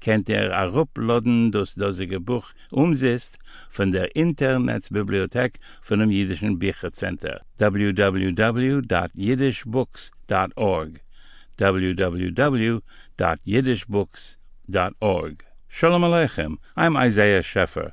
kennt ihr a ruploden das dosige Buch umzist von der Internetbibliothek von dem Jüdischen Büchercenter. www.yiddishbooks.org www.yiddishbooks.org Shalom Aleichem, I'm Isaiah Scheffer.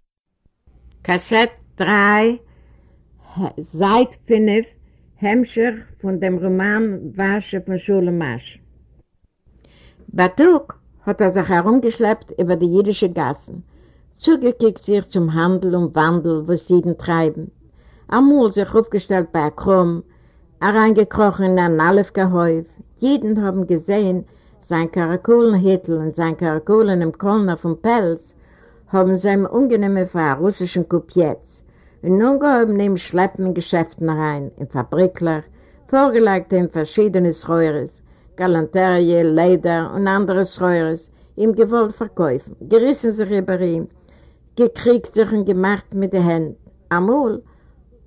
Kassett 3, Seit 5, Hemmscher von dem Roman Wasche von Schule Masch. Batuk hat er sich herumgeschleppt über die jüdische Gassen, zugekickt sich zum Handel und Wandel, was sie den treiben. Amul sich aufgestellt bei Krumm, reingekrochen in ein Alefgehäuf. Jeden haben gesehen, sein Karakulenhittel und sein Karakulen im Kölner vom Pelz, haben sie ihm ungenehme für einen russischen Kupietz in Geschäften rein, in Fabrikler, vorgelegt ihm verschiedene Schreures, Galanterie, Leder und andere Schreures, ihm gewollt verkaufen, gerissen sich über ihn, gekriegt sich und gemacht mit den Händen. Amul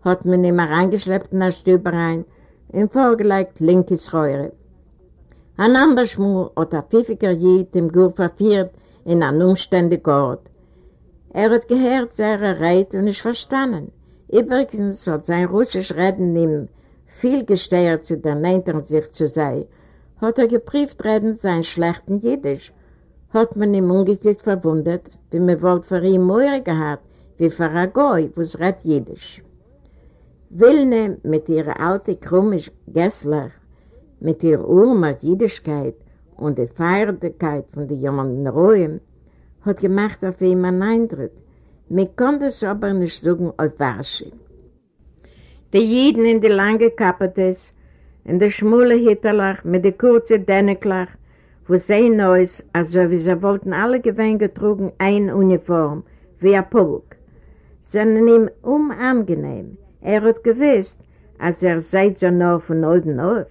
hat man ihm reingeschleppt in der Stube rein, ihm vorgelegt linke Schreure. Ein anderer Schmur hat der pfiffiger Jid im Gur verführt in einen umständigen Ort. Er hat gehört, sehr erreit und nicht verstanden. Übrigens hat sein russisch Reden ihm viel gesteuert zu der Neintern sich zu sein, hat er geprüft Reden sein schlechten Jiddisch, hat man ihm ungeklickt verwundert, wie man wohl für ihn mehr gehabt, wie für ein Goy, wo es redet Jiddisch. Wilne mit ihrer alten krummisch Gessler, mit ihrer Urmer Jiddischkeit und der Feierlichkeit von den jungen Ruhen, hat gemacht auf ihm einen Eindruck. Man konnte es aber nicht sagen auf Warsche. Die Jiden in die lange Kapetes, in der schmule Hitterlach mit der kurzen Dänneklach, wo sehen aus, also wie sie wollten alle gewähnt getrugen ein Uniform, wie ein Pulk. Sind ihm unangenehm. Er hat gewusst, als er sei so nur von oben auf.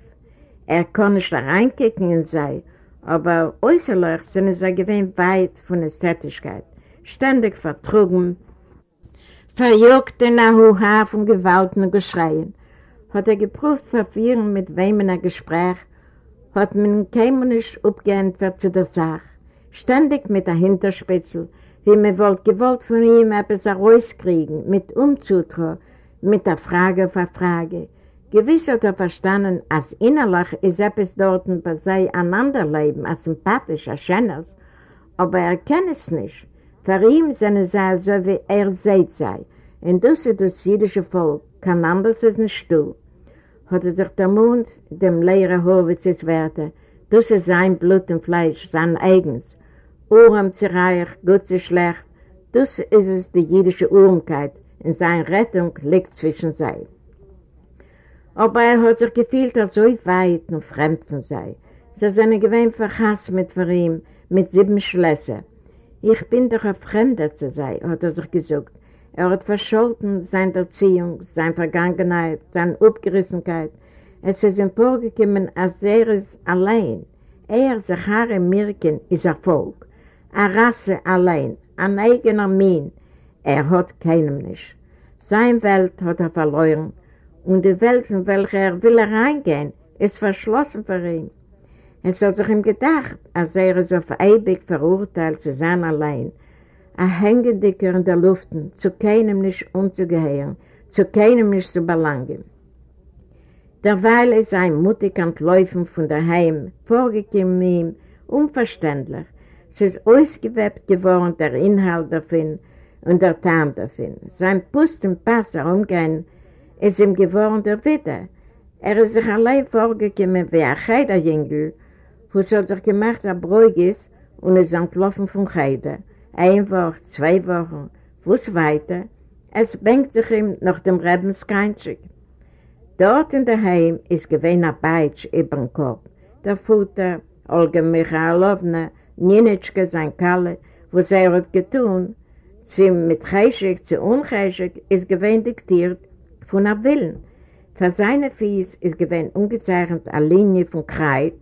Er kann nicht reinkicken in sei, aber äußerlich sind sie gewähnt weit von Ästhetischkeit, ständig vertrugen, verjuckt in der Huha von Gewalten und Geschreien. Hat er geprüft verführen, mit wem in ein Gespräch, hat man nicht abgeantwortet zu der Sache. Ständig mit der Hinterspitzel, wie man wollte gewollt von ihm etwas herauskriegen, mit Umzutrauen, mit der Frage für Frage. Gewiss hat er verstanden, als innerlich ist etwas dort bei sei einander leben, als sympathisch, als schönes, aber er kennt es nicht. Für ihn sind es so, wie er seht sei. Und das ist das jüdische Volk, kein anderes als ein Stuhl. Hat er sich der Mund, dem leeren Horwitzes Werte, das ist sein Blut und Fleisch, sein eigens. Urem zu reich, gut zu schlecht, das ist es die jüdische Urmkeit, und seine Rettung liegt zwischen sei. Aber er hat sich gefühlt, als so weit und fremd von sei. Sie sind gewöhnt verhasst mit für ihm, mit sieben Schlössern. Ich bin doch ein Fremder zu sein, hat er sich gesagt. Er hat verscholten seine Erziehung, seine Vergangenheit, seine Abgerissenheit. Es ist ihm vorgekommen, als er ist allein. Er, Zachare Mirkin, ist Erfolg. Eine Rasse allein, ein eigener Min. Er hat keinem nicht. Seine Welt hat er verloren und die Welt, in welche er will reingehen, ist verschlossen für ihn. Es hat sich ihm gedacht, als er ist auf ewig verurteilt zu sein allein, ein Hängendicker in der Luft, zu keinem nicht umzugehören, zu keinem nicht zu belangen. Derweil ist sein mutig Entläufen von daheim, vorgekommen ihm, unverständlich. Es ist ausgewebt geworden, der Inhalt davon und der Tarn davon. Sein Pust und Pass herumgehen, ist ihm geworden der Witte. Er ist sich allein vorgekommen wie ein Heiderjüngel, wo es hat sich gemacht, ein Bräug ist und ist entlaufen von Heide. Ein Woche, zwei Wochen, wo es weiter, es bängt sich ihm nach dem Rebenskeinschig. Dort in der Heim ist gewähnt ein Beitsch über den Kopf. Der Futter, Olga Michailowna, Nienitschke, sein Kalle, wo sie hat getun, sie mit Heischig zu Unheischig, ist gewähnt diktiert von einem Willen. Für seine Fies ist gewähnt ungezeichnet eine Linie von Kreid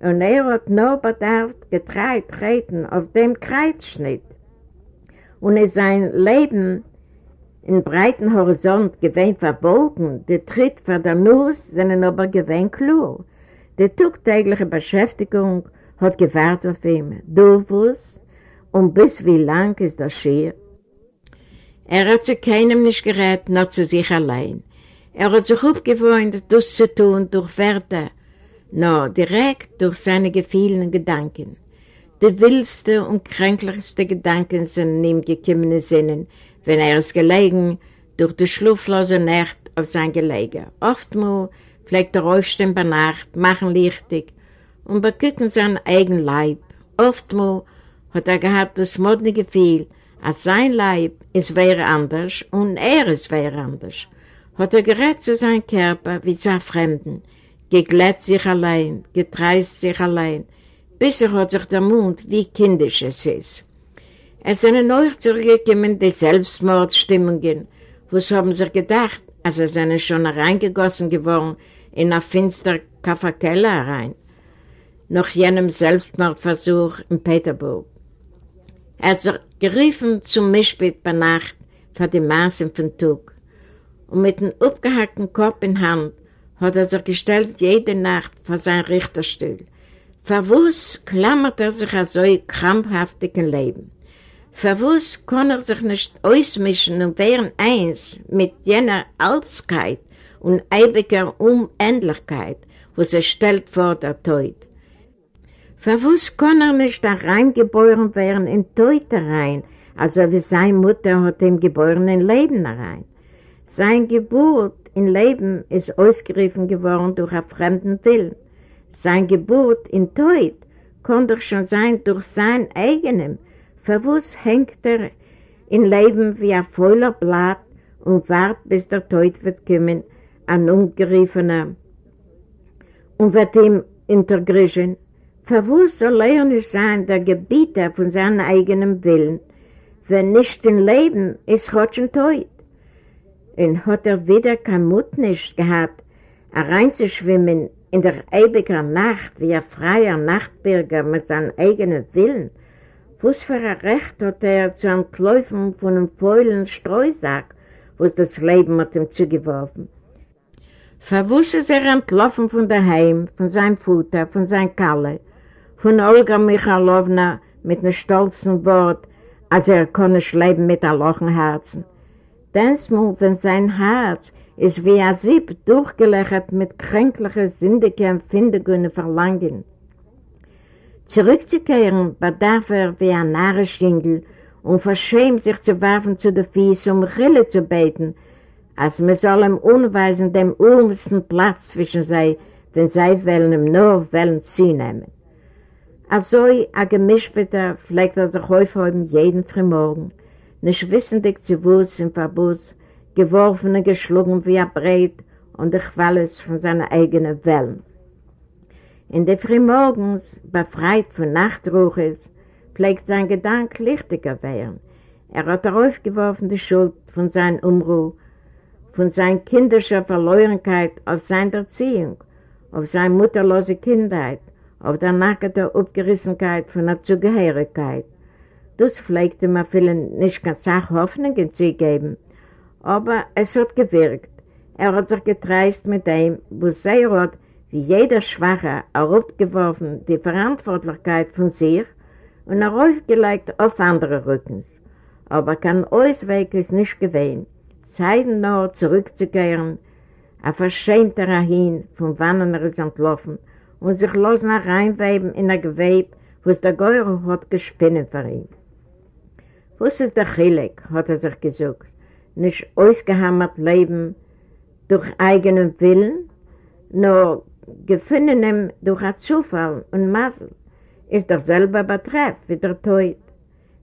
und er hat nur bedarf getreut treten auf dem Kreidschnitt. Und in sein Leben in breiten Horizont gewähnt verbogen, der Tritt für der Nuss sind aber gewähnt klar. Die tagtägliche Beschäftigung hat gewartet auf ihn. Du wusst, und bis wie lang ist das schier? Er hat zu keinem nicht gerät, nur zu sich allein. Er hat sich aufgewohnt, das zu tun durch Werte, nur direkt durch seine Gefühle und Gedanken. Die wildste und kränklichste Gedanken sind in ihm gekommene Sinnen, wenn er ist gelegen durch die schlaflose Nacht auf sein Gelege. Oftmals pflegt er aufstehen bei Nacht, machen lichtig und begucken sein eigen Leib. Oftmals hat er gehabt das modne Gefühl, als sein Leib ist wäre anders und er ist wäre anders hat er gerät zu seinem Körper wie zu einem Fremden, geglätt sich allein, getreist sich allein, bis er hat sich der Mund wie kindisch es ist. Es sind neu zurückgekommen die Selbstmordstimmungen, wo sie haben sich gedacht, als er seine schon reingegossen geworden in eine finstere Kaffeekeller rein, nach jenem Selbstmordversuch in Peterburg. Er hat sich gerufen zum Mischbett bei Nacht für die Maßen von Tug und mit dem abgehackten Kopf in Hand hat er sich gestellt jede Nacht vor sein Richterstuhl. Verwus klammert er sich so krampfhaftig im Leben. Verwus kann er sich nicht ausmischen und wären eins mit jener Altskeit und ewiger Unendlichkeit, wo sie stellt vor der Tod. Verwus kann er nicht da reingeboren werden in Tod rein, also wie seine Mutter hat im geborenen Leben rein. Sein Geburt in Leben ist ausgerufen geworden durch einen fremden Willen. Sein Geburt in Tod kann doch schon sein durch sein eigenem. Verwus hängt er in Leben wie ein voller Blatt und wartet, bis der Tod wird kommen, ein Ungerieferner, und wird ihm intergrischen. Verwus soll er nicht sein der Gebieter von seinem eigenen Willen, wenn nicht in Leben ist Gott schon Tod und hat er wieder kein Mut nicht gehabt, reinzuschwimmen in der ewigen Nacht wie ein freier Nachtbürger mit seinem eigenen Willen. Was für ein Recht hat er zu entläufen von einem faulen Streusack, was das Leben hat ihm zugeworfen? Verwusst ist er entlaufen von daheim, von seinem Futter, von seinem Kalle, von Olga Michalowna mit einem stolzen Wort, als er nicht leben mit einem lochen Herzen. Densmal, wenn sein Herz ist wie ein Sieb durchgelöchert mit kränklichen, sündigen Empfindungen und Verlangen. Zurückzukehren bedarf er wie ein Narrenschingel und verschämt sich zu werfen zu den Fies, um Rille zu beten, als man soll ihm unweisen dem urmsten Platz zwischen sei, den sei wollen ihm nur wollen zunehmen. Also ein Gemischbitter pflegt er sich häufig jeden Frühmorgen, nicht wissendig zu Wurz im Verbus, geworfen und geschlungen wie ein Breit und der Qualis von seiner eigenen Wellen. In der Frühmorgens, befreit von Nachtruches, pflegt sein Gedanke lichtiger werden. Er hat darauf geworfen die Schuld von seinem Umruh, von seiner kindischer Verlorenheit auf seine Erziehung, auf seine mutterlose Kindheit, auf der nackte Abgerissenheit von der Zugehörigkeit, das pflegte man vielen nicht ganz Sache Hoffnungen zu geben. Aber es hat gewirkt. Er hat sich getreist mit dem, wo sehr hat, wie jeder Schwache, aufgeworfen die Verantwortlichkeit von sich und er aufgelegt auf andere Rückens. Aber kein Ausweg ist nicht gewesen, Zeiten noch zurückzukehren, ein verschämter hin, von wann er ist entlaufen und sich los nach reinweben in ein Gewebe, wo es der Geure hat gespinnen für ihn. Was ist der Chilik, hat er sich gesagt, nicht ausgehammert leben durch eigenen Willen, nur gefundenem durch ein Zufall und Masel ist derselbe Betreff wie der Tod.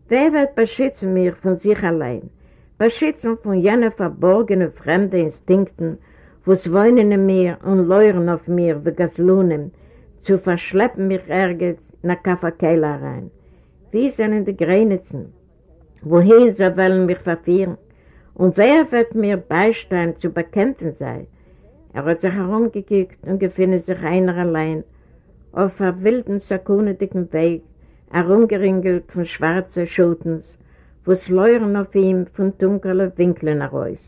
Wer wird beschützen mich von sich allein? Beschützen von jenen verborgenen fremden Instinkten, was wohnen in mir und leuren auf mir wie Gaslunen, zu verschleppen mich ergens in der Kaffeekeile rein. Wie sind die Grenzen? Wohin sie wollen mich verführen? Und wer wird mir beistehen zu bekämpfen sein? Er hat sich herumgekickt und gefunden sich einer allein auf einem wilden, sakunetigen Weg, herumgeringelt von schwarzen Schutens, wo es leuern auf ihm von dunklen Winkeln heraus.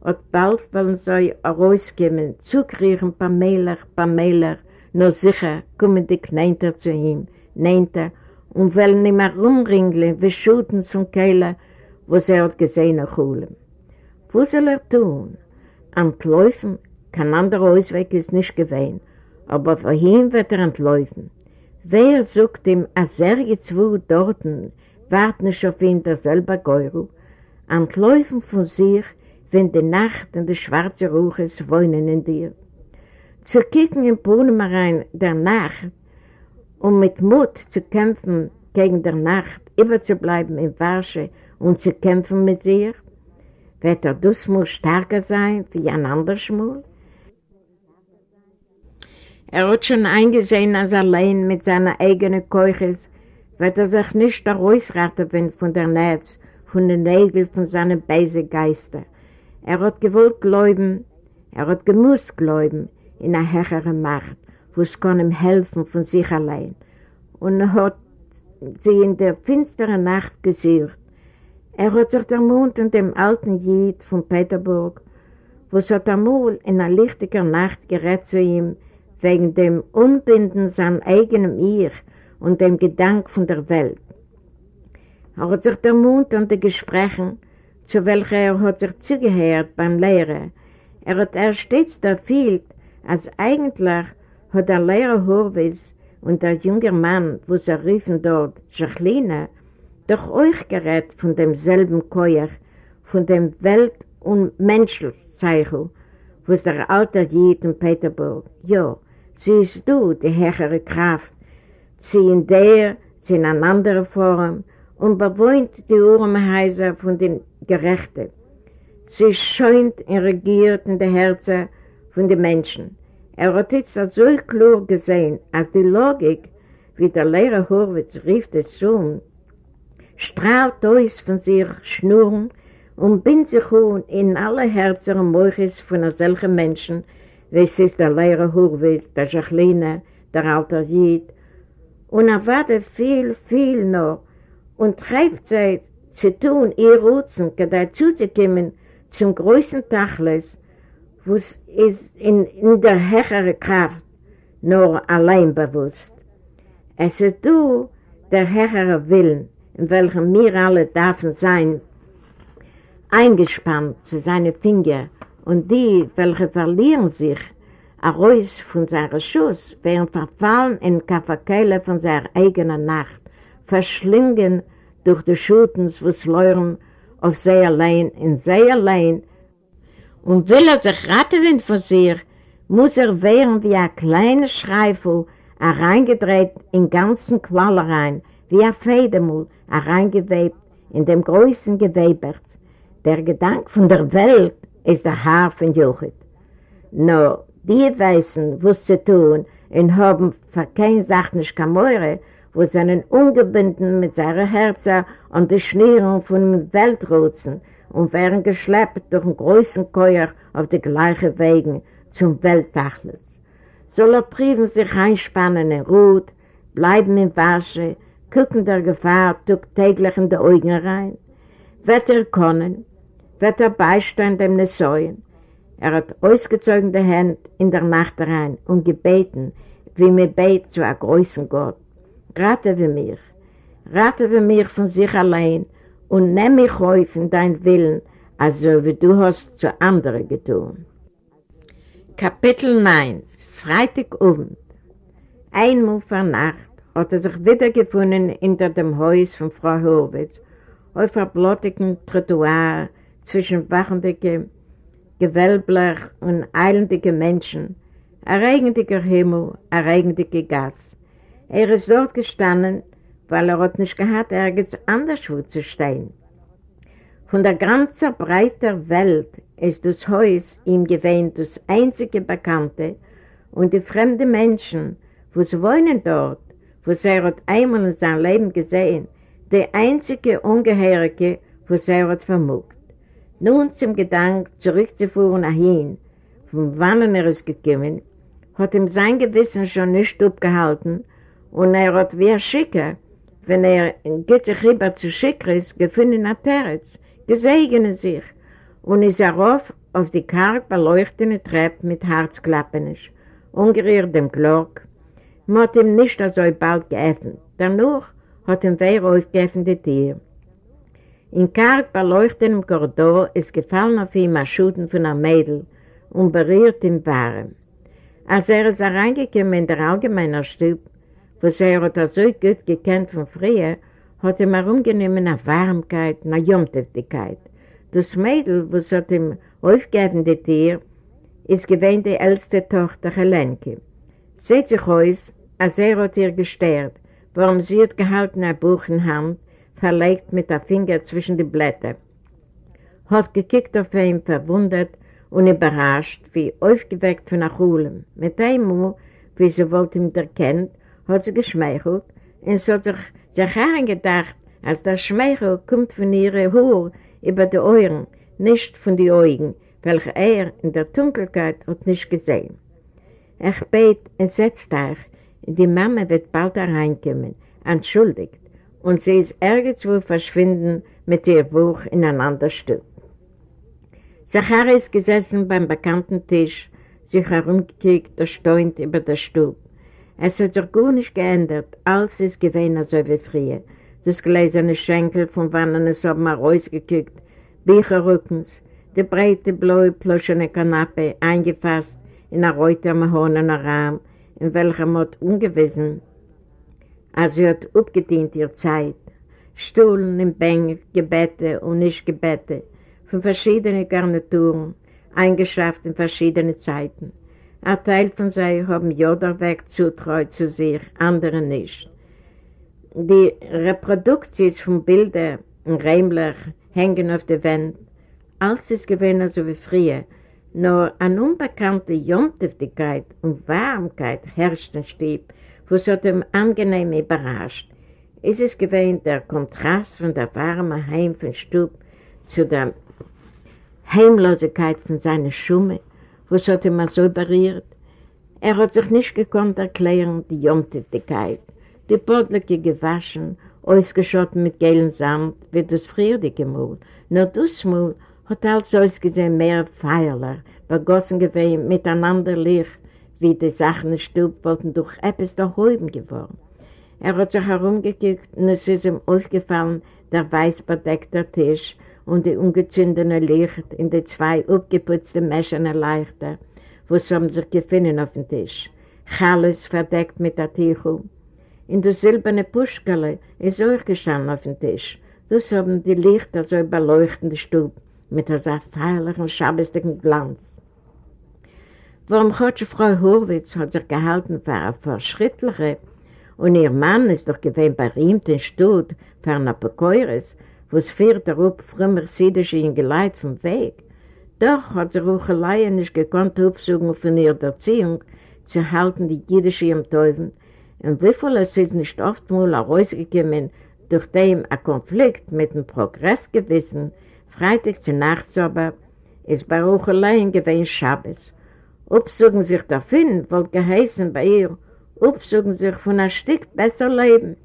Und bald wollen sie herauskommen, zukriechen paar Mähler, paar Mähler, nur sicher kommen die Kneinter zu ihm, Kneinter, und wollen ihm herumringeln wie Schutens und Keiler, wo sie hat gesehen nach Holen. Was soll er tun? Antläufen, kein anderer Ausweg ist nicht gewesen, aber wohin wird er entläufen? Wer sucht ihm, als er gezwo dorten, wart nicht auf ihn derselbe Geuru, entläufen von sich, wenn die Nacht und die schwarze Ruches wohnen in dir. Zu kicken im Brunnenmarein der Nacht, um mit Mut zu kämpfen gegen der Nacht, überzubleiben in Warsche und zu kämpfen mit sich, wird er das muss stärker sein wie ein anderer Schmul? Er hat schon eingesehen, als allein mit seiner eigenen Keuches wird er sich nicht herausraten von der Netz, von den Nägeln von seinen beisen Geister. Er hat gewollt glauben, er hat gemusst glauben in eine höhere Macht, wo es kann ihm helfen von sich allein. Und er hat sie in der finsteren Nacht gesucht. Er hat sich der Mond und dem alten Jid von Peterburg, wo es hat einmal in einer lichtiger Nacht gerät zu ihm, wegen dem Umbinden seinem eigenen Ich und dem Gedanke von der Welt. Er hat sich der Mund und die Gespräche, zu welcher er hat sich zugehört beim Lehrer, er hat erst stets erfüllt, als eigentlich hat der Lehrer Horwitz und der junge Mann, wo sie riefen dort, Jacqueline, doch euch gerät von demselben Keuer, von dem Welt- und Menschenzeichen, was der alte Jid in Peterburg, ja, siehst du die höhere Kraft, sie in der, sie in einer anderen Form und bewohnt die Urmhäuser von den Gerechten. Sie scheunt und regiert in den Herzen von den Menschen. Er hat jetzt so klar gesehen, als die Logik, wie der Lehrer Horwitz rief das um, strahlt aus von sich Schnurren und bindet sich in alle Herzen und Morges von solchen Menschen, das ist der Lehrer Hurwitz, der Jacqueline, der alte Jid. Und er wartet viel, viel noch und treibt sie zu tun, ihr Rutzen, dazu zu kommen zum größten Tachles, wo es ist in, in der höheren Kraft nur allein bewusst. Es ist du, der höhere Willen, in welchem wir alle dürfen sein, eingespannt zu seinen Fingern und die, welche verlieren sich, Arois von seiner Schuss, werden verfallen in Kaffeekeile von seiner eigenen Nacht, verschlingen durch die Schutens, was leuren auf sie allein, in sie allein. Und will er sich ratten von sich, muss er wehren wie ein kleiner Schreifel, reingedreht in ganzen Quallereien, wie ein Federmul, reingewebt in dem größten Gewebert. Der Gedanke von der Welt ist der Haar von Jochit. No, die weißen, was zu tun, und haben für keine Sache nicht Kamore, wo sie einen ungebunden mit seinem Herzen an die Schnürung von dem Weltrotzen und werden geschleppt durch einen großen Keuer auf die gleichen Wegen zum Weltachles. Soll er Briefen sich einspannen in Ruht, bleiben in Wasche, gucken der Gefahr, täglich in die Augen rein? Wird er können? Wird er beistehen dem Nessäuen? Er hat ausgezogen die Hände in der Nacht rein und gebeten, wie mir bet zu einem großen Gott. Rate wir mich, rate wir mich von sich allein und nimm mich auf in dein Willen, also wie du hast zu anderen getan. Kapitel 9 Freitagabend Einmal vor Nacht hat er sich wiedergefunden hinter dem Haus von Frau Horwitz auf einem blottigen Trottoir zwischen wachenden Gewölbler und eilendige Menschen, Ein Himmel, ein Gas. Er ist dort gestanden, weil er hat nicht gehabt, ergens anderswo zu stehen. Von der ganzen breiten Welt ist das Haus ihm gewähnt das einzige Bekannte und die fremden Menschen, wo sie wohnen dort, wo sie hat einmal in seinem Leben gesehen, die einzige Ungehörige, wo sie hat vermogt. Nun zum Gedanken zurückzufuhren nach hin, von wann er ist gekommen, hat ihm sein Gewissen schon nicht abgehalten und er hat wie ein Schicker, wenn er geht sich rüber zu Schickres, gefunden hat Peretz, gesegnet sich und ist er auf die karg beleuchtete Treppe mit Herzklappenisch, ungerührt dem Glock. Man hat ihm nicht so bald geöffnet. Danach hat ihm wer aufgeöffnet die Tür. In karg beleuchtetem Korridor ist gefallen auf ihm ein Schuten von einem Mädel und berührt ihn warm. Als er ist reingekommen in der allgemeinen Stube, wo er hat er so gut gekannt von früher, hat ihm herumgenommen eine Warmkeit, eine Jomtöftigkeit. Das Mädel, was hat ihm aufgegeben, die Tier, ist gewähnt die älteste Tochter Helenke. Seht sich aus, als er hat ihr gestört, warum sie hat gehalten ein Buch in Hand, verlegt mit der Finger zwischen die Blätter. Hat gekickt auf ihn, verwundert und überrascht, wie aufgeweckt von der Schule. Mit einem wie sie wollte ihn erkennen, hat sie geschmeichelt und sie hat sich, sich gedacht, als der Schmeichel kommt von ihren Haar über die Ohren, nicht von den Augen, welche er in der Dunkelheit hat nicht gesehen. Ich bet, entsetzt euch, die Mama wird bald hereinkommen, entschuldigt, und sie ist irgendwo verschwinden mit ihr Buch in ein anderes Stück. Zachary ist gesessen beim bekannten Tisch, sich herumgekickt, erstaunt über den Stub. Es hat sich gar nicht geändert, alles ist gewesen so wie früher. Das gläserne Schenkel, von wann es haben wir rausgekickt, Bücherrückens, die breite, blaue, pluschene Kanappe, eingefasst in ein reuter mahonener Rahmen, in welchem man ungewissen, als sie hat abgedient ihr Zeit, Stuhlen im Bänge, Gebete und nicht Gebete, von verschiedenen Garnituren, eingeschafft in verschiedene Zeiten. Ein Teil von sie haben Joderweg zutreu zu sich, andere nicht. Die Reproduktions von Bildern und Räumlern hängen auf der Wand. Alles ist gewesen so wie früher, nur eine unbekannte Jomtiftigkeit und Warmkeit herrscht im Stieb, was hat ihm angenehm überrascht. Es ist gewesen der Kontrast von der warmen Heim von Stub zu der Heimlosigkeit von seiner Schumme, was hat ihm so berührt. Er hat sich nicht gekonnt erklären, die Jomtiftigkeit, die Bodlecke gewaschen, ausgeschotten mit gelben Sand, wie das friedige Mul. Nur das Mul hat alles ausgesehen mehr feierlich, begossen gewesen miteinander Licht, wie die Sachen im Stub wollten durch etwas daheim geworden. Er hat sich herumgekickt und es ist ihm aufgefallen, der weiß bedeckte Tisch und die ungezündene Licht in die zwei aufgeputzten Mäscherne Leichter, wo sie sich gefunden auf dem Tisch. Alles verdeckt mit der Tichel. In der silberne Puschkele ist auch gestanden auf dem Tisch. Das haben die Lichter so beleuchten die Stube mit einem feierlichen, schabestigen Glanz. Warum hat die Frau Horwitz hat sich gehalten für eine Verschrittliche und ihr Mann ist doch gewesen bei ihm den Stutt für eine Bekäueres, wo es führt darauf früher Siedische in Geleit vom Weg. Doch hat die Ruchelei nicht gekonnt aufsuchen von ihrer Erziehung zu halten die jüdische im Teufel und wie viel es ist nicht oft mal herausgekommen durch den ein Konflikt mit dem Progressgewissen, Freitag zu Nacht aber, ist bei Ruchelei gewesen Schabbes. Upsuchen sich davon, wollte geheißen bei ihr, upsuchen sich von ein Stück besser leben.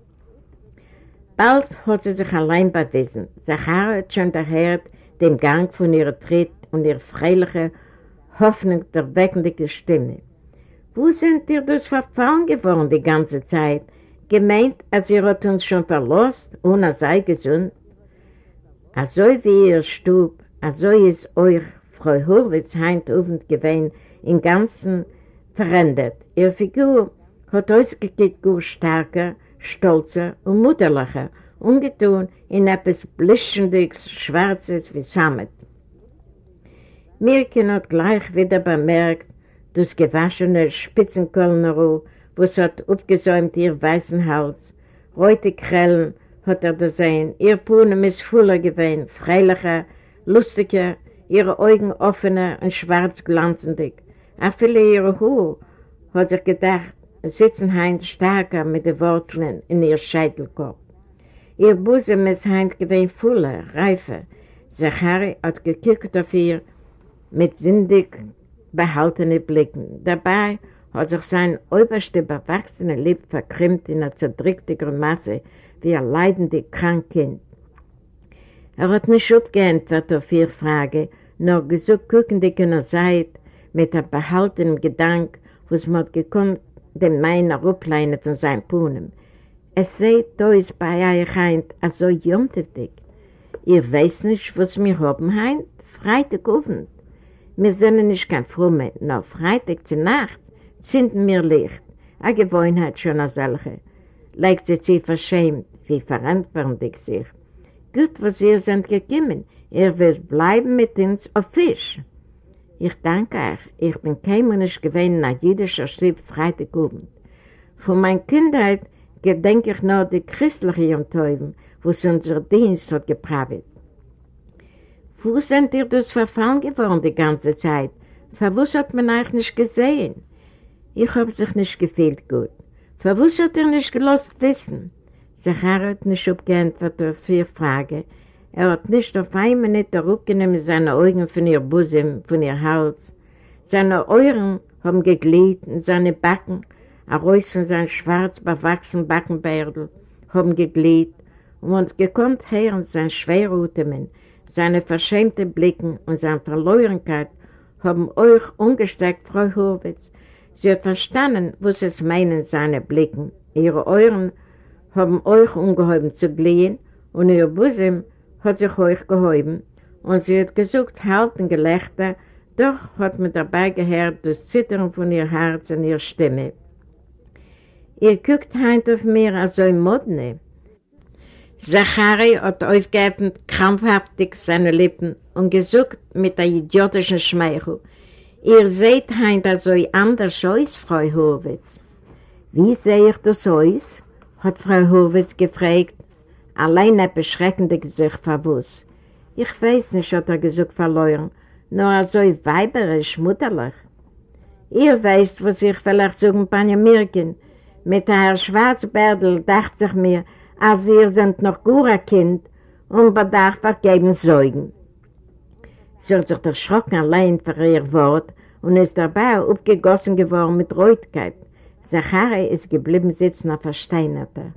Bald hat sie sich allein bewiesen. Zachar hat schon erhört den Gang von ihrer Tritt und ihrer freilichen Hoffnung der weckenden Stimme. Wo sind ihr das verfahren geworden die ganze Zeit? Gemeint, als ihr hat uns schon verlost, ohne sei gesund? Also wie ihr Stub, also ist euch Frau Hurwitz heint ofend gewesen, im Ganzen verändert. Ihre Figur hat ausgekickt gut stärker, stolzer und mutterlicher, ungetun in etwas blischendes, schwarzes wie Samet. Mirkin hat gleich wieder bemerkt, das gewaschene Spitzenkolneru, was hat aufgesäumt ihr weißen Hals. Reute Krellen hat er gesehen, ihr Puhnen ist voller gewesen, freilicher, lustiger, ihre Augen offener und schwarz glanzendig. Auch viele ihre Haar hat sich gedacht, sitzen heint stärker mit den Wurzeln in ihr Scheitelkopf. Ihr Busen ist heint gewesen voller, reifer. Zachari hat gekickt auf ihr mit sindig behaltenen Blicken. Dabei hat sich sein oberste bewachsene Lipp verkrimmt in einer zerdrückten Grimasse wie ein leidende Krankkind. Er hat nicht abgeantwortet auf ihre Frage, nur gesucht guckendig in der Seite mit einem behaltenen Gedanke, was man gekonnt, dem meiner Rupleine von seinem Puhnen. Es seht, ist bei euch ein so jumtetig. Ihr weißt nicht, was wir haben heint? Freitagabend. Wir sind nicht kein Frumme, nur Freitag zur Nacht zünden wir Licht. Eine Gewohnheit schon als solche. Legt sie sich verschämt, wie verantwortlich sich. Gut, was ihr seid gekommen. Ihr werdet bleiben mit uns auf Fisch. Ich danke euch. Ich bin kein Mensch gewesen nach jüdischer Schrift Freitagabend. Von meiner Kindheit gedenke ich noch die christlichen Teufel, wo es unser Dienst hat gepravet. Wo sind ihr das verfallen geworden die ganze Zeit? Verwus hat man euch nicht gesehen? Ich hab sich nicht gefühlt gut. Verwus hat er nicht gelost wissen? Zachar hat nicht abgeantwortet auf vier Fragen. Er hat nicht auf eine Minute rückgenommen seine Augen von ihr Busen, von ihr Hals. Seine Ohren haben geglied und seine Backen, ein Reus von seinem schwarz bewachsenen Backenbärdel, haben geglied und man gekonnt hören sein Schwerrutemen, seine verschämten Blicken und seine Verlorenkeit haben euch umgesteckt, Frau Horwitz. Sie hat verstanden, was es meinen, seine Blicken. Ihre Ohren haben euch umgehoben zu glühen und ihr Busen hat sich euch gehoben und sie hat gesucht halten Gelächter, doch hat man dabei gehört das Zittern von ihr Herz und ihrer Stimme. Ihr guckt heint auf mir also im Modne. Zachari hat aufgeöffnet krampfhaftig seine Lippen und gesucht mit der idiotischen Schmeichel. Ihr seht heint also anders aus, Frau Horwitz. Wie sehe ich das aus? hat Frau Horwitz gefragt, allein ein beschreckender Gesicht verwusst. Ich weiß nicht, hat er gesagt verloren, nur so weiberisch, mutterlich. Ihr weißt, was ich vielleicht sagen, Panja Mirkin. Mit der Schwarzbärdel dachte ich mir, als ihr seid noch gura Kind und bedarf vergeben Säugen. Sie hat sich erschrocken allein für ihr Wort und ist dabei aufgegossen geworden mit Reutkeit. Zachari ist geblieben sitzen auf Versteinerter.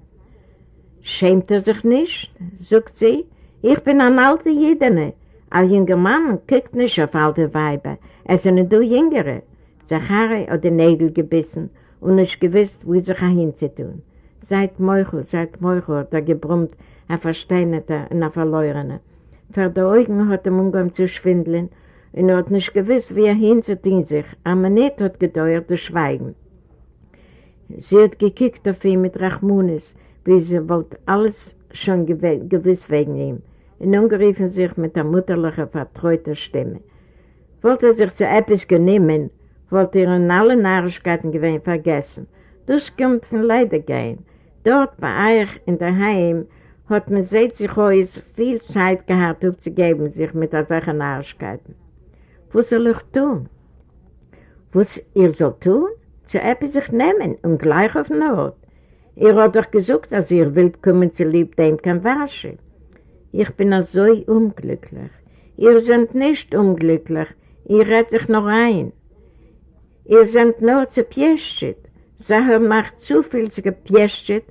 Schämt er sich nicht, sagt sie. Ich bin ein alter Jidene. Ein junger Mann guckt nicht auf alte Weiber. Er sind du jüngere. Zachari hat den Nägel gebissen und nicht gewusst, wo sich hinzutun. Seit Meuchel, seit Meuchel hat er gebrummt, ein Versteinerter und ein Verleurener. Vor den Augen hat er umgegangen zu schwindeln und er hat nicht gewusst, wie er hinzutun sich. Aber nicht hat gedauert das Schweigen. Sie hat gekickt auf ihn mit Rachmunis, wie sie wollte alles schon gewiss wegen ihm, und umgeriefen sich mit der mutterlichen, vertreuten Stimme. Wollte er sich zu etwas genehmen, wollte er in alle Nahrigkeiten gewinn vergessen. Das kommt von Leidergehen. Dort bei euch in der Heim hat man seit sich aus viel Zeit gehabt, aufzugeben sich mit solchen Nahrigkeiten. Was soll ich tun? Was ihr soll tun? zu etwas sich nehmen und gleich auf den Ort. Ihr habt doch gesagt, dass ihr wollt kommen zu lieb dem kein Wasche. Ich bin so unglücklich. Ihr seid nicht unglücklich, ihr redet sich noch ein. Ihr seid nur zu Pieschit. Sacher macht zu viel zu Pieschit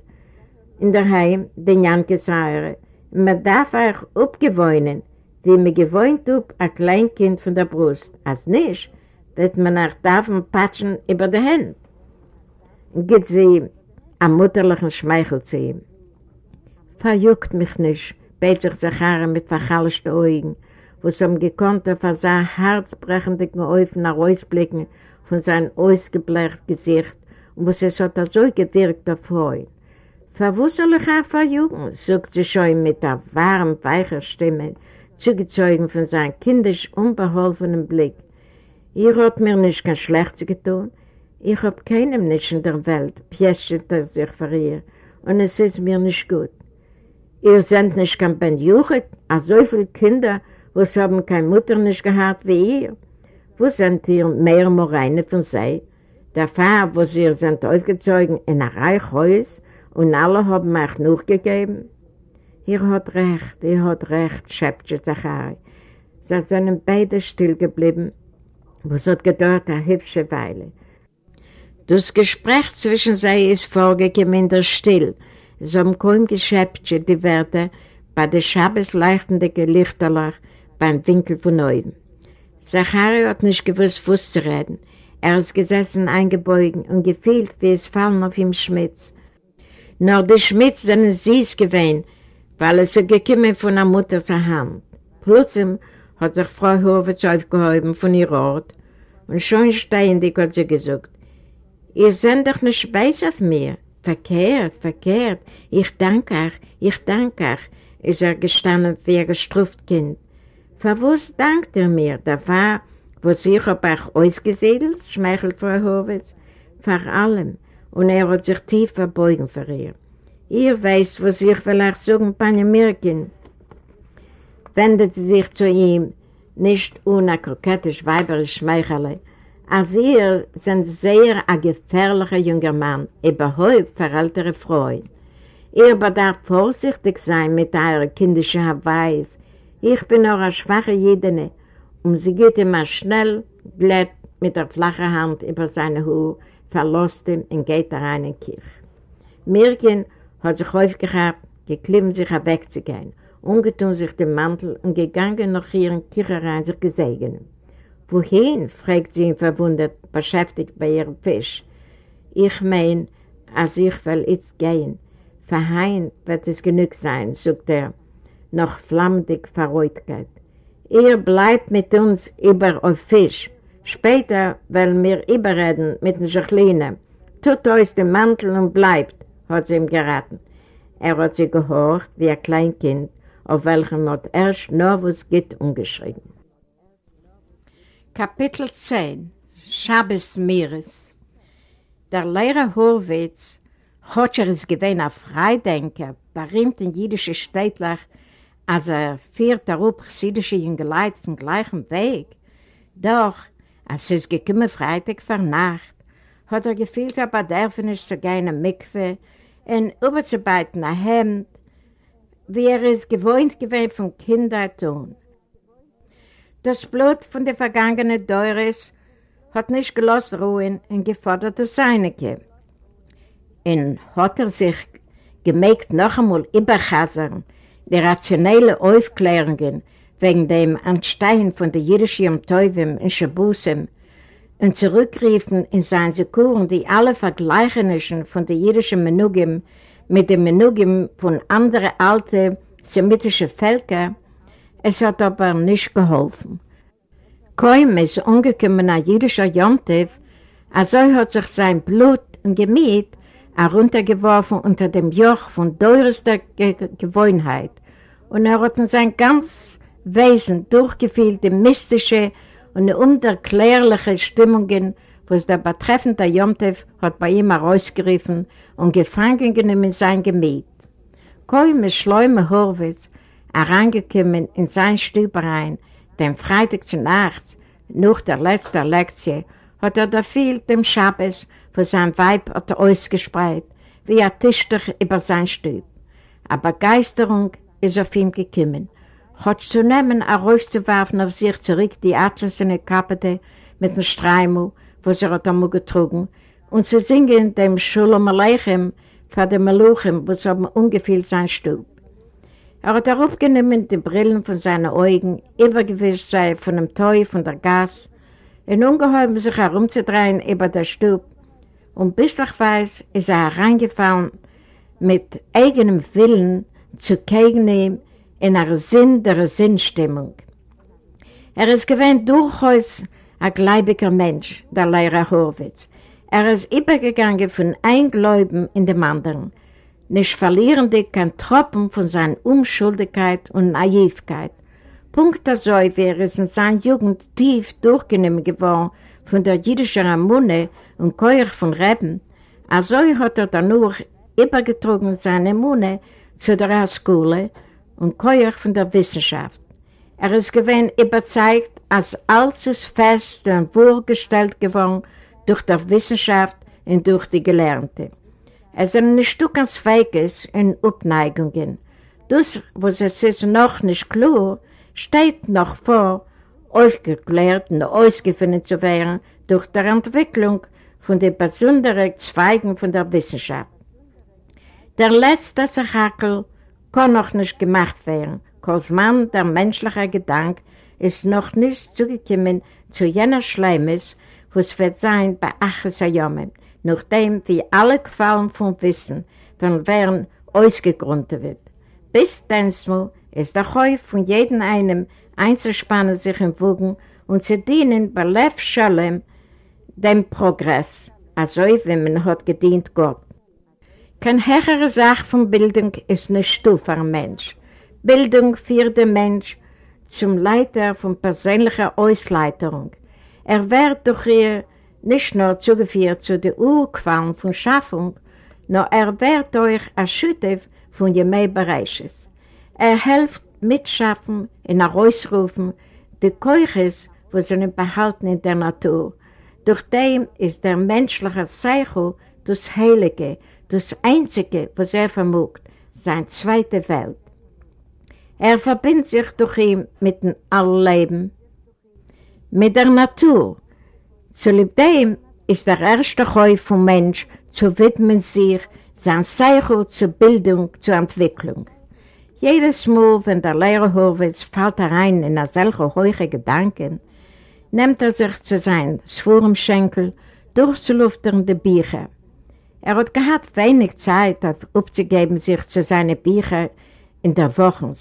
in der Heim, den Janke Säure. Man darf euch abgewöhnen, wie man gewohnt hat, ein Kleinkind von der Brust. Als nicht, wird man nach Daven patschen über die Hände. Geht sie am mutterlichen Schmeichel zu ihm. Verjuckt mich nicht, bett sich Zachara mit verhallischten Augen, wo es um gekonnt auf sein herzbrechenden Öfen herausblicken von seinem ausgebleichten Gesicht und was es hat so gewirkt auf Freude. Verwussel ich auch verjucken, sagt sie schon mit einer warmen, weichen Stimme, zugezogen von seinem kindisch unbeholfenen Blick. Ihr habt mir nicht kein Schlechtes getan. Ich hab keinem nicht in der Welt, pjäschelt er sich für ihr. Und es ist mir nicht gut. Ihr seid nicht kein Ben Juchat, so viele Kinder, wo haben keine Mutter nicht gehabt wie ihr. Wo sind ihr mehr Moreine von sei? Der Fall, wo sie sind aufgezogen in ein Reichhaus und alle haben euch nachgegeben? Ihr hat recht, ihr hat recht, schäbte Zachari. Sie sind beide still geblieben was hat gedauert eine hübsche Weile. Das Gespräch zwischen sie ist vorgekommen in der Still. Sie haben kaum geschäbt, die Werte bei der Schabes leichtende Lichterlach beim Winkel von oben. Zachari hat nicht gewusst, was zu reden. Er ist gesessen, eingebeugt und gefühlt, wie es fallen auf ihm Schmitz. Nur der Schmitz sind süß gewesen, weil es so gekommen von der Mutter zur Hand. Plötzlich hat sich Frau Horwitz aufgehoben von ihr Ort und schon ständig hat sie gesagt, ihr seid doch nicht beiß auf mir. Verkehrt, verkehrt, ich danke euch, ich danke euch, ist er gestanden wie ein gestruft Kind. Was dankt ihr mir? Da war, wo sich auf euch ausgesiedelt, schmeichelt Frau Horwitz, vor allem, und er hat sich tief verbeugen für ihr. Ihr weißt, was ich vielleicht sagen, Pani Mirkin, wendet sie sich zu ihm, nicht ohne weiberisch Schmeichelei, als ihr sind sehr ein gefährlicher junger Mann, überhaupt für ältere Frauen. Ihr bedarf vorsichtig sein mit eurer kindischen Weis. Ich bin auch eine schwache Jedene, und sie geht immer schnell, glätt mit der flachen Hand über seine Haar, verlässt ihn und geht rein in die Kirche. Mirkin hat sich häufig gehabt, geklimmt sich wegzugehen ungetun sich den Mantel und gegangen nach ihren Kirchereien sich gesegnet. Wohin? fragt sie ihn verwundert, beschäftigt bei ihrem Fisch. Ich mein, als ich will jetzt gehen. Verheim wird es genug sein, sagt er, noch flammendig Verreutkeit. Ihr bleibt mit uns über auf Fisch. Später wollen wir überreden mit den Jacqueline. Tut euch den Mantel und bleibt, hat sie ihm geraten. Er hat sie gehorcht wie ein Kleinkind auf welchem hat erst nur was geht umgeschrieben. Kapitel 10 Schabes Meeres Der Lehrer Horwitz, Hotscher ist gewesen ein Freidenker, berühmt in jüdische Städtler, als er führt darauf chassidische Jüngeleit vom gleichen Weg. Doch, als es gekommen Freitag vor Nacht, hat er gefühlt, darf nicht zu gehen in Mikve und überzubeiten ein Hemd wie er es gewohnt gewesen von Kindertun. Das Blut von der vergangenen Deures hat nicht gelost ruhen und gefordert das Seinige. Und hat er sich gemägt noch einmal überchasern, die rationelle Aufklärungen wegen dem Ansteigen von der jüdischen Teufel in Schabusem und zurückriefen in seinen Sekuren die alle Vergleichenischen von der jüdischen Menugim mit dem Menugim von anderen alten semitischen Völkern, es hat aber nicht geholfen. Kaum ist umgekommen ein jüdischer Jontev, also hat sich sein Blut und Gemüt heruntergeworfen unter dem Joch von teurester Ge Gewohnheit und er hat in sein ganz Wesen durchgefühlt die mystische und unerklärliche Stimmungen was der betreffende Jomtev hat bei ihm herausgerufen und gefangen genommen in sein Gemüt. Kaum ist Schleume Horwitz herangekommen in sein Stüberein, den Freitag zu Nacht, nach der letzten Lektion, hat er da viel dem Schabbes für sein Weib hat er ausgespreit, wie ein Tischtuch über sein Stüb. Aber Geisterung ist auf ihm gekommen. Hat zu nehmen, herauszuwerfen auf sich zurück die atlasene Kappete mit dem Streimel was er hat einmal getrogen, und sie singen dem Shalom Aleichem von dem Meluchem, was haben ungefähr sein Stub. Er hat darauf genommen die Brillen von seinen Augen, übergewiss sei von dem Teu, von der Gas, und ungeheuer sich herumzudrehen über der Stub, und bislich weiß, ist er hereingefallen mit eigenem Willen zu gegen ihm in einer Sinn der Sinnstimmung. Er ist gewähnt durchaus ein gläubiger Mensch, der Lehrer Horwitz. Er ist übergegangen von ein Gläuben in dem anderen, nicht verlierende kein Tropfen von seiner Unschuldigkeit und Naivkeit. Punkt so wäre es in seiner Jugend tief durchgenommen geworden von der jüdischen Ramune und Keuch von Reben, also hat er dann nur übergetrogen seine Mune zu der Schule und Keuch von der Wissenschaft. Er ist gewesen überzeugt, als alles ist fest und wohlgestellt geworden durch die Wissenschaft und durch die Gelernte. Er ist ein Stück ans Feiges in Abneigungen. Das, was es ist noch nicht klar, steht noch vor, aufgeklärt und ausgefunden zu werden durch die Entwicklung von den besonderen Zweigen von der Wissenschaft. Der letzte Sachakel kann noch nicht gemacht werden, Kosman, der menschliche Gedanke, ist noch nicht zugekommen zu jener Schleimes, was wird sein bei Achesayommen, nachdem wie alle Gefallen vom Wissen von werden ausgegründet wird. Bis densmo ist der Häuf von jedem einem einzuspannen sich im Wogen und zu dienen bei Lev Shalem dem Progress, also wie man hat gedient Gott. Keine höhere Sache von Bildung ist eine Stufe am Mensch. Bildung führt den Mensch zum Leiter von persönlicher Ausleiterung. Er wird durch ihr nicht nur zugeführt zu der Urqualm von Schaffung, nur er wird euch erschüttert von je mehr Bereiches. Er hilft mitschaffen und herausrufen die Keuches, wo sie behalten in der Natur. Durch dem ist der menschliche Zeichen das Heilige, das Einzige, was er vermogt, seine zweite Welt. Er verbindet sich durch ihn mit dem Allleben, mit der Natur. Zu ist der erste Heu vom Mensch zu widmen sich sein Zeichen zur Bildung, zur Entwicklung. Jedes Mal, wenn der Lehrer Horwitz fällt herein in solche hohe Gedanken, nimmt er sich zu sein Schenkel durchzulüftern die Bücher. Er hat gehabt wenig Zeit, aufzugeben sich zu seinen Büchern in der Woche.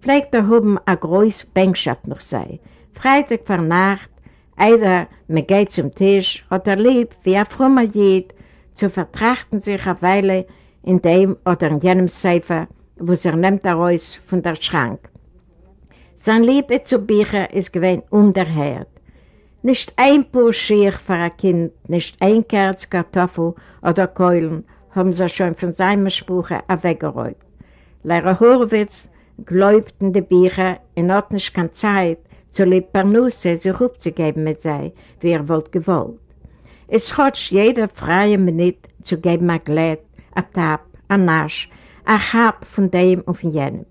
Pflegt er haben eine große Bänkschaft noch sei. Freitag vor Nacht, eider man geht zum Tisch, hat er lieb, wie er frommer Jid, zu vertrachten sich eine Weile in dem oder in jenem Seifer, wo er nimmt er aus von der Schrank. Sein Liebe zu Büchern ist gewesen um der Herd. Nicht ein Paar Schier für ein Kind, nicht ein Kerz Kartoffel oder Keulen haben sie schon von seinem Spruch weggeräumt. Lehrer Horwitz glaubt in die Bücher, in nicht keine Zeit, zu lieb Parnusse sich aufzugeben mit sei, wie er wollt gewollt. Es hat jede freie Minute zu geben ein Glätt, ein Tab, ein Nasch, ein Hab von dem und von jenem.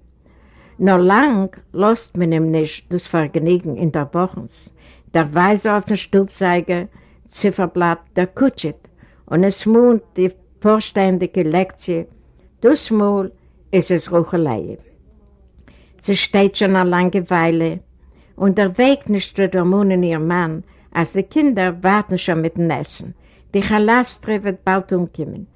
Nur lang lässt man ihm nicht das Vergnügen in der Woche. Der Weise auf dem Stubseiger, Zifferblatt, der Kutschit und es mund die vorständige Lektie, das Mal ist es Ruchelei. Sie steht schon eine lange Weile und der Weg nicht zu der Mund ihr Mann, als die Kinder warten schon mit dem Essen. Die Chalastre wird bald umkommen.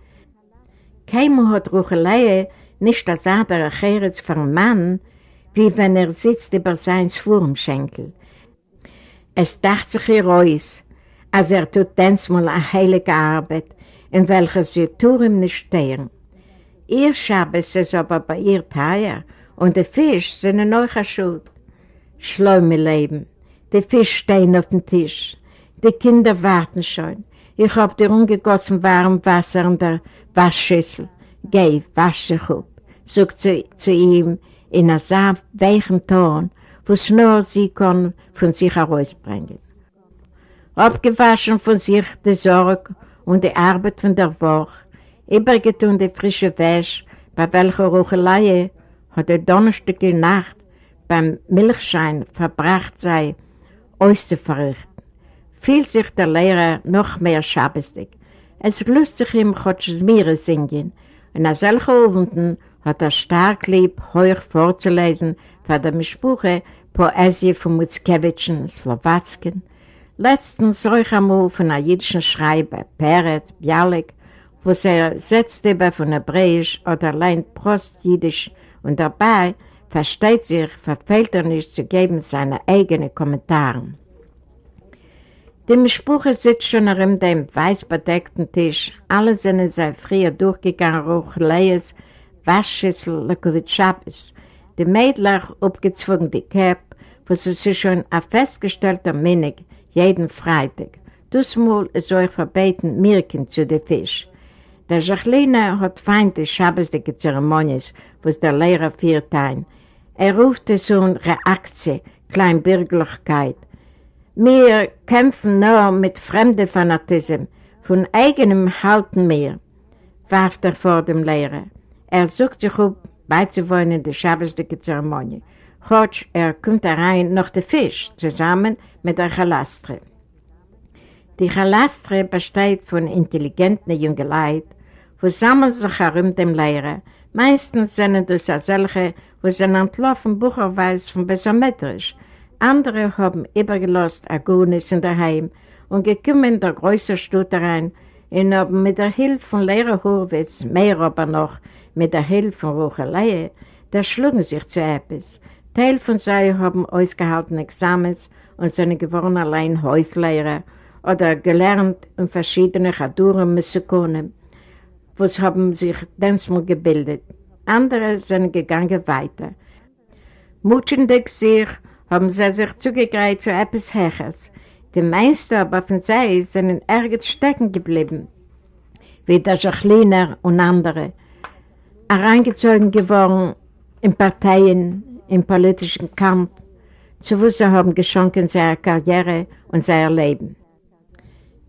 Keimo hat Ruchelei nicht das andere Cheretz vom Mann, wie wenn er sitzt über seins Wurmschenkel. Es dachte sich ihr aus, als er tut mal eine heilige Arbeit, in welcher sie Turim nicht stehen. Ihr Schabbes ist aber bei ihr teuer und die Fisch sind in eurer Schuld. Schleume Leben, die Fisch stehen auf dem Tisch, die Kinder warten schon. Ich hab dir ungegossen warm Wasser in der Waschschüssel. Geh, wasch dich up, sagt sie zu ihm in einem sanft, weichen Ton, was nur sie kann von sich herausbringen. Abgewaschen von sich die Sorge und die Arbeit von der Woche, übergetun die frische Wäsche, bei welcher Ruchelei hat der donnerstige Nacht beim Milchschein verbracht sei, auszuverrichten. Fühlt sich der Lehrer noch mehr schabestig. Es lust sich ihm Chotschmire singen, und an solchen Abenden hat er stark lieb, hoch vorzulesen, von der Mischbuche Poesie von Mutzkewitschen, Slowatzken, letztens euch einmal von einer jüdischen Schreiber, Peret, Bialik, wo er setzt über von Hebräisch oder leint Prostjüdisch und dabei versteht sich, verfehlt er nicht zu geben seine eigenen Kommentare. Die Spruche sitzt schon an dem weiß bedeckten Tisch. Alle sind sei früher durchgegangen, hoch Waschschüssel, Lekowitz Schabes. Die Mädler abgezwungen die Cap, was es ist schon ein festgestellter Minig, jeden Freitag. Das Mal ist euch verbeten, Mirken zu den Fisch. Der Jacqueline hat feindlich schabesdige Zeremonies, was der Lehrer führt ein. Er ruft es um Reaktion, Kleinbürgerlichkeit. Wir kämpfen nur mit fremdem Fanatismus, von eigenem halten wir, warf er vor dem Lehrer. Er sucht sich auf, beizuwohnen in der schabesdige Zeremonie. Hotsch, er kommt rein nach der Fisch, zusammen mit der Chalastre. Die Chalastre besteht von intelligenten jungen Leuten, wo sammeln sich herum dem Lehrer. Meistens sind auch solche, wo sie entlaufen Bucherweis von Besametrisch. Andere haben übergelost Agonis in der Heim und gekommen in der größere Stadt rein und haben mit der Hilfe von Lehrer Horwitz, mehr aber noch mit der Hilfe von Ruchelei, da schlugen sich zu etwas. Teil von sie haben ausgehalten Examens und sind geworden allein Häuslehrer oder gelernt in verschiedenen Chaduren Messikonen, was haben sich mal gebildet. Andere sind gegangen weiter. Mutschendig sich haben sie sich zugegreift zu etwas Heches. Die meisten aber von sie sind ärgert stecken geblieben, wie der Jacqueline und andere, hereingezogen geworden in Parteien, im politischen Kampf, zu wissen haben geschonken seine Karriere und sein Leben.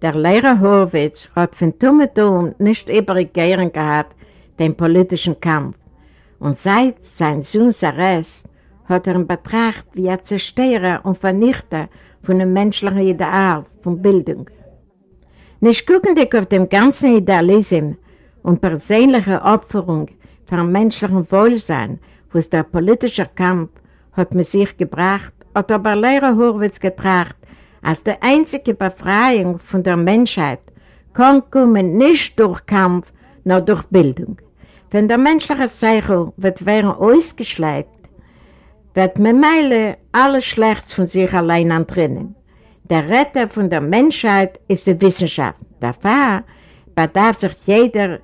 Der Lehrer Horwitz hat von Tummetum nicht übrig gehabt, den politischen Kampf. Und seit sein Sohns Arrest hat er in Betracht wie ein Zerstörer und Vernichter von dem menschlichen Ideal, von Bildung. Nicht guckendig auf dem ganzen Idealismus und persönliche Opferung für menschlichen Wohlsein was der politische Kampf hat mit sich gebracht, hat aber Lehrer Horwitz getracht, als die einzige Befreiung von der Menschheit kann kommen nicht durch Kampf, nur durch Bildung. Wenn der menschliche Zeichen wird werden ausgeschleift, wird mit Meile alles Schlechts von sich allein anbrennen. Der Retter von der Menschheit ist die Wissenschaft. Dafür bedarf sich jeder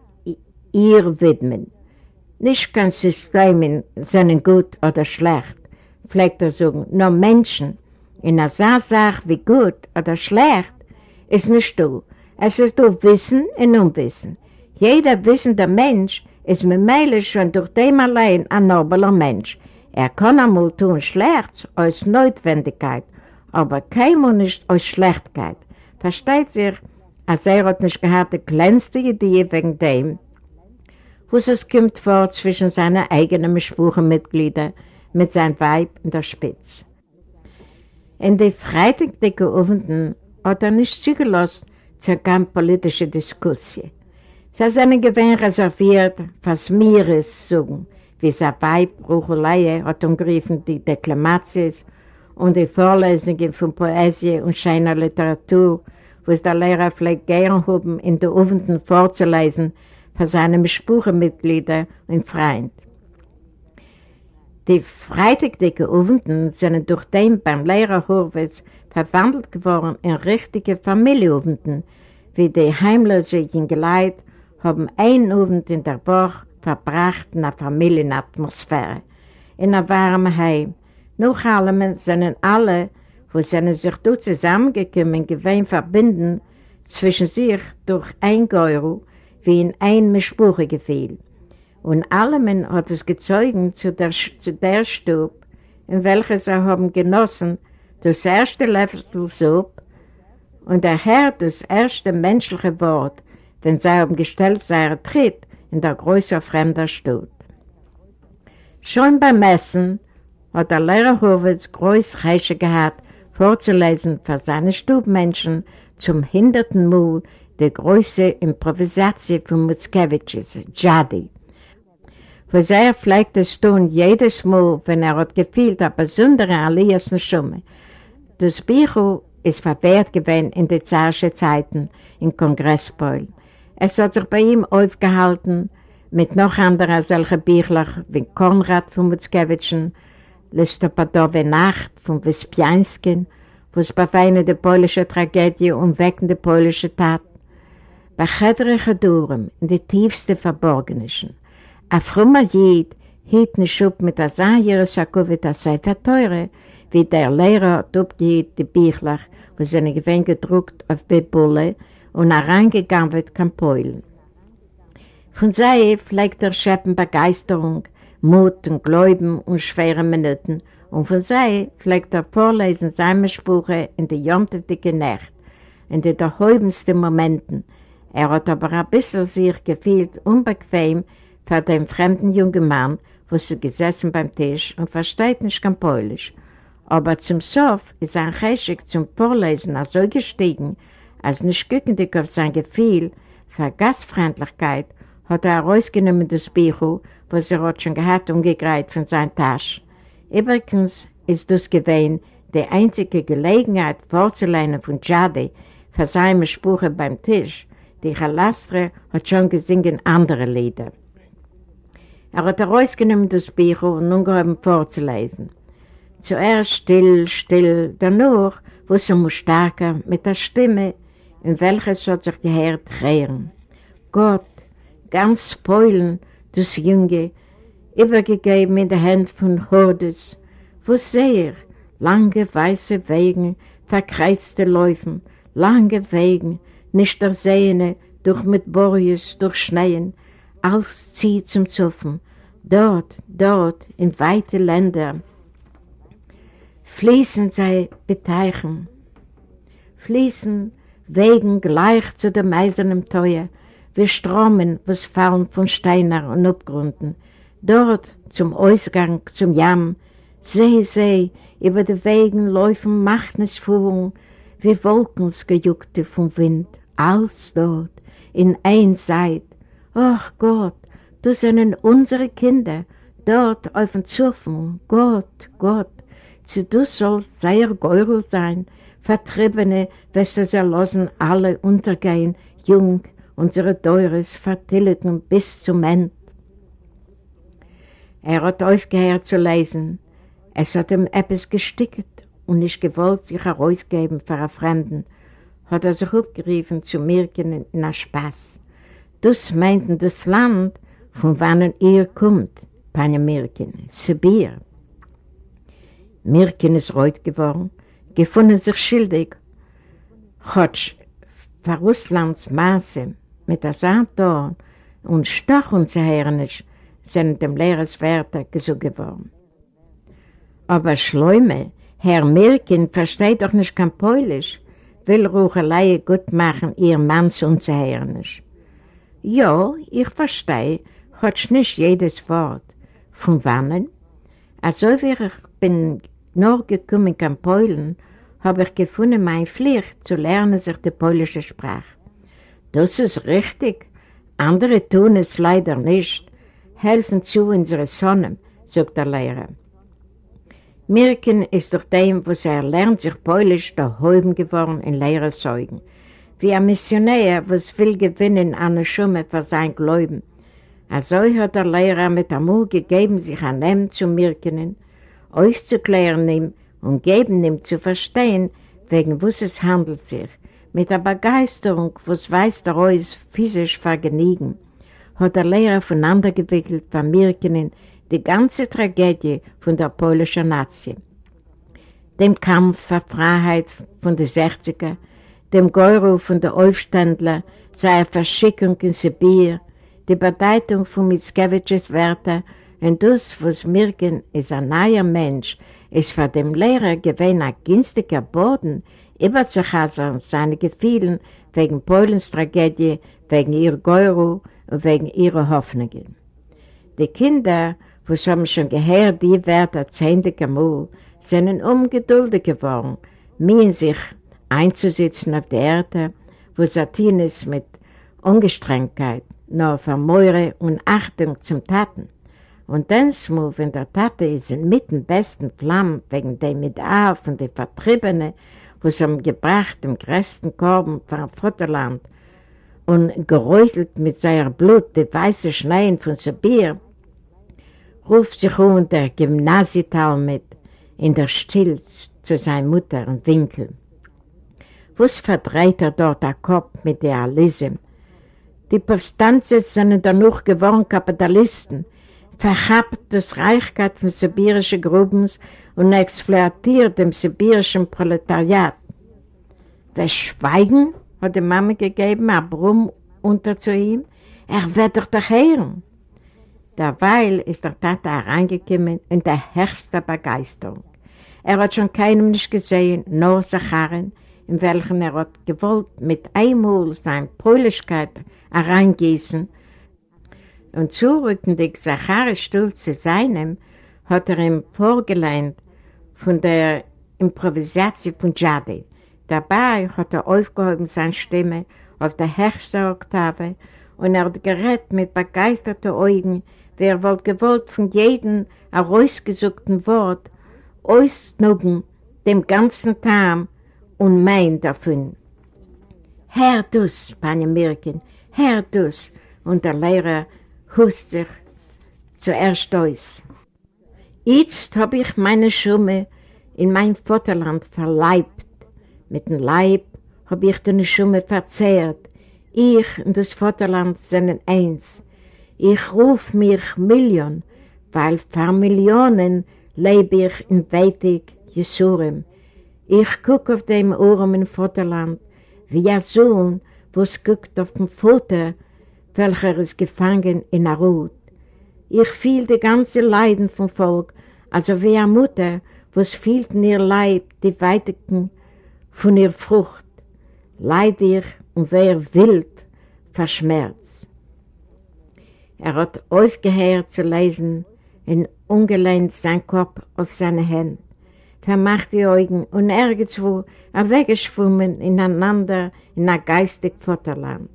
ihr widmen. Nicht ganz Systemen sind gut oder schlecht, pflegt er sagen, nur Menschen. In einer Sache wie gut oder schlecht ist nicht du. Es ist durch Wissen und Unwissen. Jeder wissende Mensch ist mit Meile schon durch dem allein ein nobler Mensch. Er kann einmal tun schlecht aus Notwendigkeit, aber keinmal nicht aus Schlechtkeit. Versteht sich, als er hat nicht gehabt die kleinste Idee wegen dem, wo es kommt vor zwischen seinen eigenen Spurenmitgliedern mit seinem Weib in der Spitze. In den freitagsdicken Abenden hat er nicht zugelassen zur ganz politischen Diskussion. Sie sind gewinn reserviert, was mir ist, sagen, wie sein Weib, Ruchelei, hat umgriffen die Deklamations und die Vorlesungen von Poesie und scheiner Literatur, wo es der Lehrer vielleicht gern haben, in den Abenden vorzulesen, für seine Spurenmitglieder und Freund. Die freitagdicke Ofenden sind durch den beim Lehrer Horwitz verwandelt geworden in richtige Familieofenden, wie die heimlosen Geleit haben einen Abend in der Woche verbracht in einer Familienatmosphäre, in einem warmen Heim. Nach allem sind alle, wo sie sich dort zusammengekommen, gewähnt verbinden zwischen sich durch ein Geuro, wie in ein Mischbuche gefiel. Und allemen hat es gezeugen zu der, zu der Stub, in welcher sie haben genossen, das erste Löffel Suppe und der Herr das erste menschliche Wort, den sie haben gestellt, sei Tritt in der größer fremder Stadt. Schon beim Messen hat der Lehrer Horwitz groß Reiche gehabt, vorzulesen für seine Stubmenschen zum hinderten Mal die große Improvisation von Mutzkewitschs, Jadi. Für sehr pflegt es tun jedes Mal, wenn er hat gefühlt, eine besondere Alias Schumme. Das Bücher ist verwehrt gewesen in den zarischen Zeiten im Kongressbeul. Es hat sich bei ihm aufgehalten mit noch anderen solchen Büchern wie Konrad von Mutzkewitschen, Listopadove Nacht von Wyspiańskin, wo es beweine die polnische Tragödie und weckende polnische Tat, bei Chedrige Durem, in die tiefste Verborgenischen. A frummer Jid hielt ne Schub mit der Sahjere Schakowit a Sefer Teure, wie der Lehrer hat abgeht die Bücher, wo seine Gewinn gedruckt auf Bebulle und hereingegangen wird kein Peulen. Von sei pflegt er schäppen Begeisterung, Mut und Gläuben und schwere Minuten und von sei pflegt er vorlesen seine Sprüche in der jontiftige Nacht, in den erhäubendsten Momenten. Er hat aber ein bisschen sich gefühlt unbequem vor dem fremden jungen Mann, wo sie gesessen beim Tisch und versteht nicht kein Polisch. Aber zum Sof ist ein Geschick zum Vorlesen so gestiegen, als nicht gückendig auf sein Gefühl für Gastfreundlichkeit hat er herausgenommen das Bücher, was er hat schon gehabt und gegreift von seiner Tasche. Übrigens ist das gewesen die einzige Gelegenheit vorzulehnen von Jade für seine Sprüche beim Tisch. Die Chalastre hat schon gesungen andere Lieder. Er hat herausgenommen das Bücher und nun gehoben vorzulesen. Zuerst still, still, danach wusste er stärker mit der Stimme, in welches hat sich gehört hören. Gott, ganz spoilen, das Junge, übergegeben in die Hände von Hordes, wo sehr lange weiße Wegen, verkreuzte Läufen, lange Wegen, nicht der Sehne, durch mit Borjes, durch Schneien, alles zieht zum Zuffen, dort, dort, in weite Länder, fließen sie beteichen, fließen Wegen gleich zu dem eisernen Teuer, wie Stromen, was fallen von Steiner und Abgründen. Dort, zum Ausgang, zum Jamm, seh, seh, über die Wegen laufen Machtnesfuhren, wie Wolkensgejuckte vom Wind, alles dort, in ein Seid. Ach Gott, du sind unsere Kinder, dort auf den Zurfen, Gott, Gott, zu du sollst sehr Geurl sein, Vertriebene, wirst du sie lassen alle untergehen, jung, unsere Teures vertilgen bis zum Ende. Er hat aufgehört zu lesen. Es hat ihm etwas gestickt und nicht gewollt sich herausgeben für einen Fremden, hat er sich aufgerufen zu Mirken in einer Spaß. Das meinten das Land, von wann ihr kommt, Pane Mirken, Sibir. Mirken ist reut geworden, gefunden sich schildig, hat für Russlands Maße mit der Sandtorn und Stochen zu hören ist, sind dem Lehrerswärter gesucht geworden. Aber Schleume, Herr Mirkin versteht doch nicht kein Polisch, will Ruchelei gut machen, ihr Mann zu uns hören ist. Ja, ich verstehe, hat nicht jedes Wort. Von wann? Also wie ich bin nur gekommen kann Polen, habe ich gefunden, meine Pflicht zu lernen sich die polnische Sprache. Das ist richtig. Andere tun es leider nicht. Helfen zu unserer Sonne, sagt der Lehrer. Mirken ist durch dem, was er lernt, sich Polisch daheim geworden in Lehrerzeugen. Wie ein Missionär, was will gewinnen an der Schumme für sein Glauben. Also hat der Lehrer mit Mut gegeben, sich an ihm zu mirken, euch zu klären ihm und geben ihm zu verstehen, wegen was es handelt sich, mit der Begeisterung, was weiß der Reus physisch vergnügen, hat der Lehrer voneinander gewickelt von Mirkenen die ganze Tragödie von der polnischen Nation. Dem Kampf für Freiheit von den 60er, dem Geuro von den Aufständler, seiner Verschickung in Sibir, die Bedeutung von Mickiewicz' Wörter und das, was Mirken ist ein neuer Mensch, ist für den Lehrer gewesen ein günstiger Boden, überzuchassern seine Gefühlen wegen Polens Tragödie, wegen ihrer Geuro und wegen ihrer Hoffnungen. Die Kinder, wo haben schon gehört, die Wörter zehntige Mal, sind ungeduldig geworden, mühen sich einzusetzen auf der Erde, wo Satinis mit Ungestrengtheit, nur Vermeure und Achtung zum Taten. Und dann, wenn der Tate ist in mitten besten Flammen wegen dem mit A von den Vertriebenen, was haben gebracht im größten Korben vom Vaterland und geräutelt mit seiner Blut die weiße Schneien von Sibir, ruft sich um der Gymnasietal mit in der Stilz zu seiner Mutter und Winkel. Was verdreht er dort der Kopf mit der Alism? Die Povstanzes sind danach geworden Kapitalisten, verhabt das Reichkeit von sibirischen Grubens und exploitiert dem sibirischen Proletariat. Das Schweigen hat die Mama gegeben, ein Brumm unter zu ihm. Er wird doch doch hören. Derweil ist der Tata hereingekommen in der höchste Begeisterung. Er hat schon keinem nicht gesehen, nur Sacharin, in welchen er hat gewollt, mit einmal seine Fröhlichkeit hereingießen und zurückendig Zacharis Stuhl zu seinem, hat er ihm vorgeleint von der Improvisation von Jade. Dabei hat er aufgehoben seine Stimme auf der höchsten Oktave und er hat gerät mit begeisterten Augen, wer wohl gewollt von jedem herausgesuchten Wort ausnugen dem ganzen Tam und mein davon. Herr dus, Panie Mirkin, Herr dus, und der Lehrer hust sich zuerst aus. Jetzt hab ich meine Schumme in mein Vaterland verleibt. Mit dem Leib hab ich den Schumme verzehrt. Ich und das Vaterland sind eins. Ich ruf mich Million, weil für Millionen lebe ich in weitig Jesurem. Ich guck auf dem Ohren im Vaterland, wie ein Sohn, was guckt auf den Vater, welcher ist gefangen in Arut. Ich fühl die ganze Leiden vom Volk, also wie eine Mutter, was fühlt in ihr Leib die Weitigen von ihr Frucht. Leid ihr und wer wild verschmerzt. Er hat aufgehört zu lesen und ungelehnt sein Kopf auf seine Hände, vermacht die Augen und irgendwo er weggeschwommen ineinander in ein geistig Vaterland.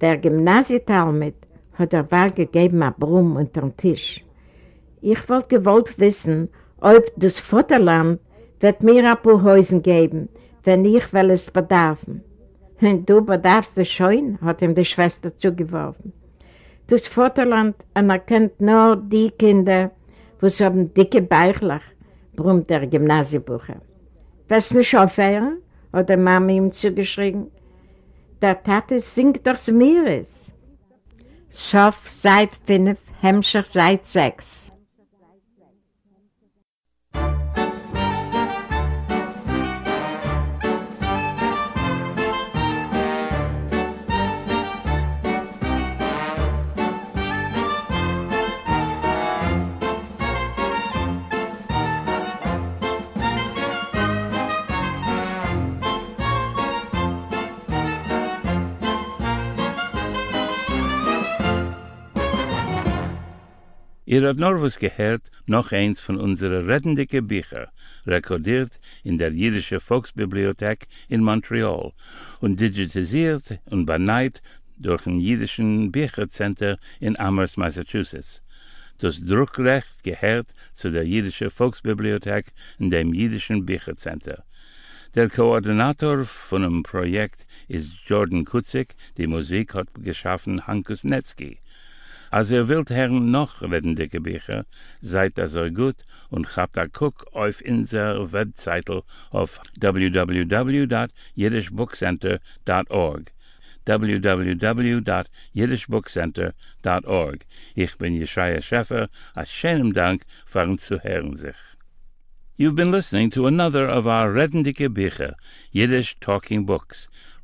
Der Gymnasietalmud hat er Wahl gegeben ein Brumm unter den Tisch. Ich wollte gewollt wissen, ob das Vaterland wird mir ein paar Häusen geben, wenn ich will es bedarfen. Und du bedarfst es schon, hat ihm die Schwester zugeworfen. Das Vaterland anerkennt nur die Kinder, die haben dicke Beichlach, brummt der Gymnasiebucher. Das nicht aufhören? hat der Mama ihm zugeschrieben. Der Tate singt durchs Meeres. Schof seit fünf, Hemmscher seit sechs. Ihr habt nur was gehört, noch eins von unseren rettendicke Bücher, rekordiert in der Jüdische Volksbibliothek in Montreal und digitalisiert und beneit durch ein Jüdischen Büchercenter in Amherst, Massachusetts. Das Druckrecht gehört zu der Jüdische Volksbibliothek in dem Jüdischen Büchercenter. Der Koordinator von dem Projekt ist Jordan Kutzik, die Musik hat geschaffen Hankus Netzki. Als ihr wilt hern noch redende Gebücher, seid das so gut und habt a guck auf inser Webseite auf www.jiddishbookcenter.org www.jiddishbookcenter.org Ich bin Jeschaya Scheffer, a schönem Dank fahren zu hören sich. You've been listening to another of our Redendike Bücher, Yiddish Talking Books,